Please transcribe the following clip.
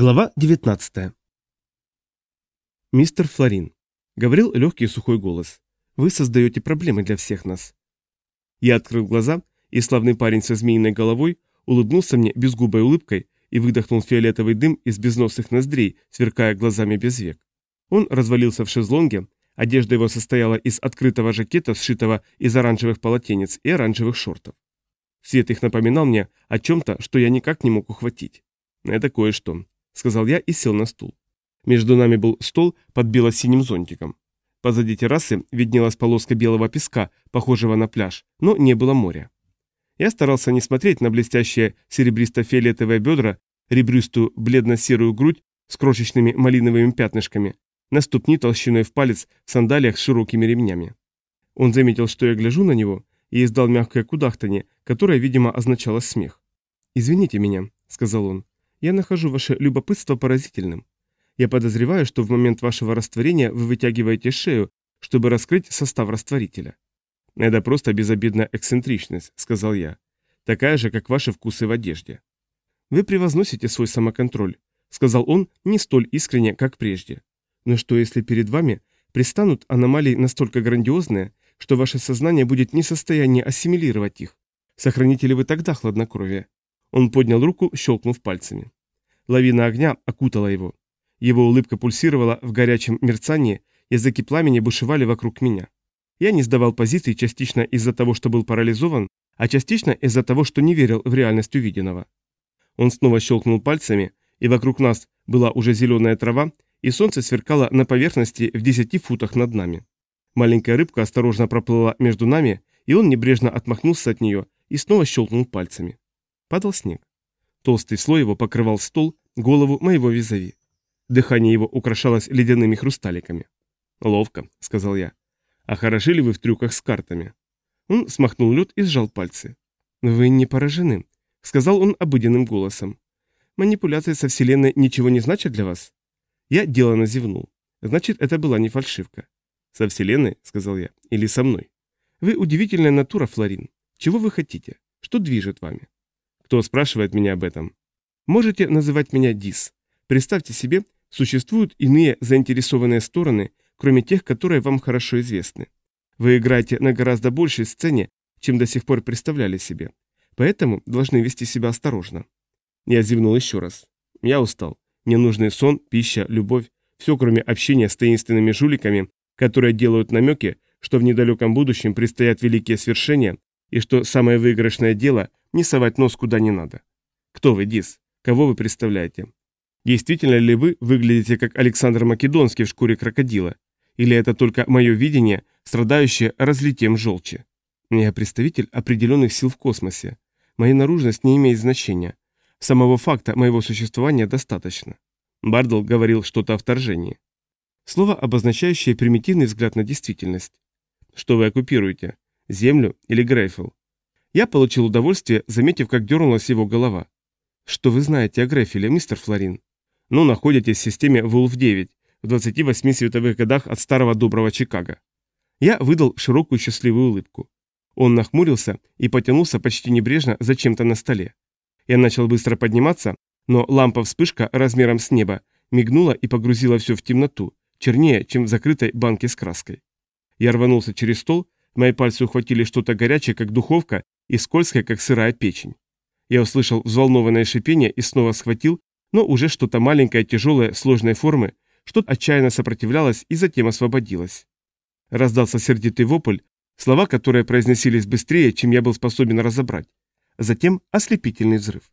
Глава 19 «Мистер Флорин», — говорил легкий сухой голос, — «вы создаете проблемы для всех нас». Я открыл глаза, и славный парень со змеиной головой улыбнулся мне безгубой улыбкой и выдохнул фиолетовый дым из безносых ноздрей, сверкая глазами без век. Он развалился в шезлонге, одежда его состояла из открытого жакета, сшитого из оранжевых полотенец и оранжевых шортов. Свет их напоминал мне о чем-то, что я никак не мог ухватить. Это кое-что сказал я и сел на стул. Между нами был стол под бело-синим зонтиком. Позади террасы виднелась полоска белого песка, похожего на пляж, но не было моря. Я старался не смотреть на блестящие серебристо-фиолетовые бедра, ребристую бледно-серую грудь с крошечными малиновыми пятнышками, на ступни толщиной в палец в сандалиях с широкими ремнями. Он заметил, что я гляжу на него, и издал мягкое кудахтанье, которое, видимо, означало смех. «Извините меня», — сказал он. Я нахожу ваше любопытство поразительным. Я подозреваю, что в момент вашего растворения вы вытягиваете шею, чтобы раскрыть состав растворителя. Это просто безобидная эксцентричность, сказал я. Такая же, как ваши вкусы в одежде. Вы превозносите свой самоконтроль, сказал он не столь искренне, как прежде. Но что если перед вами пристанут аномалии настолько грандиозные, что ваше сознание будет не в состоянии ассимилировать их? Сохраните ли вы тогда хладнокровие? Он поднял руку, щелкнув пальцами. Лавина огня окутала его. Его улыбка пульсировала в горячем мерцании, языки пламени бушевали вокруг меня. Я не сдавал позиции частично из-за того, что был парализован, а частично из-за того, что не верил в реальность увиденного. Он снова щелкнул пальцами, и вокруг нас была уже зеленая трава, и солнце сверкало на поверхности в десяти футах над нами. Маленькая рыбка осторожно проплыла между нами, и он небрежно отмахнулся от нее и снова щелкнул пальцами. Падал снег. Толстый слой его покрывал стол, голову моего визави. Дыхание его украшалось ледяными хрусталиками. «Ловко», — сказал я. «А хороши ли вы в трюках с картами?» Он смахнул лед и сжал пальцы. «Вы не поражены», — сказал он обыденным голосом. «Манипуляции со Вселенной ничего не значат для вас?» Я делано зевнул. Значит, это была не фальшивка. «Со Вселенной?» — сказал я. «Или со мной?» «Вы удивительная натура, Флорин. Чего вы хотите? Что движет вами?» Кто спрашивает меня об этом? Можете называть меня Дис. Представьте себе, существуют иные заинтересованные стороны, кроме тех, которые вам хорошо известны. Вы играете на гораздо большей сцене, чем до сих пор представляли себе. Поэтому должны вести себя осторожно. Я зевнул еще раз. Я устал. Мне нужны сон, пища, любовь. Все, кроме общения с таинственными жуликами, которые делают намеки, что в недалеком будущем предстоят великие свершения, и что самое выигрышное дело не совать нос куда не надо. Кто вы, Дис? Кого вы представляете? Действительно ли вы выглядите как Александр Македонский в шкуре крокодила? Или это только мое видение, страдающее разлитием желчи? Я представитель определенных сил в космосе. Моя наружность не имеет значения. Самого факта моего существования достаточно. Бардл говорил что-то о вторжении. Слово, обозначающее примитивный взгляд на действительность. Что вы оккупируете? Землю или Грейфел? Я получил удовольствие, заметив, как дернулась его голова. Что вы знаете о Грефеле, мистер Флорин? Ну, находитесь в системе Вулф-9, в 28 световых годах от старого доброго Чикаго. Я выдал широкую счастливую улыбку. Он нахмурился и потянулся почти небрежно за чем-то на столе. Я начал быстро подниматься, но лампа-вспышка размером с неба мигнула и погрузила все в темноту, чернее, чем в закрытой банке с краской. Я рванулся через стол, мои пальцы ухватили что-то горячее, как духовка, и скользкая, как сырая печень. Я услышал взволнованное шипение и снова схватил, но уже что-то маленькое, тяжелое, сложной формы, что отчаянно сопротивлялось и затем освободилось. Раздался сердитый вопль, слова, которые произносились быстрее, чем я был способен разобрать. Затем ослепительный взрыв.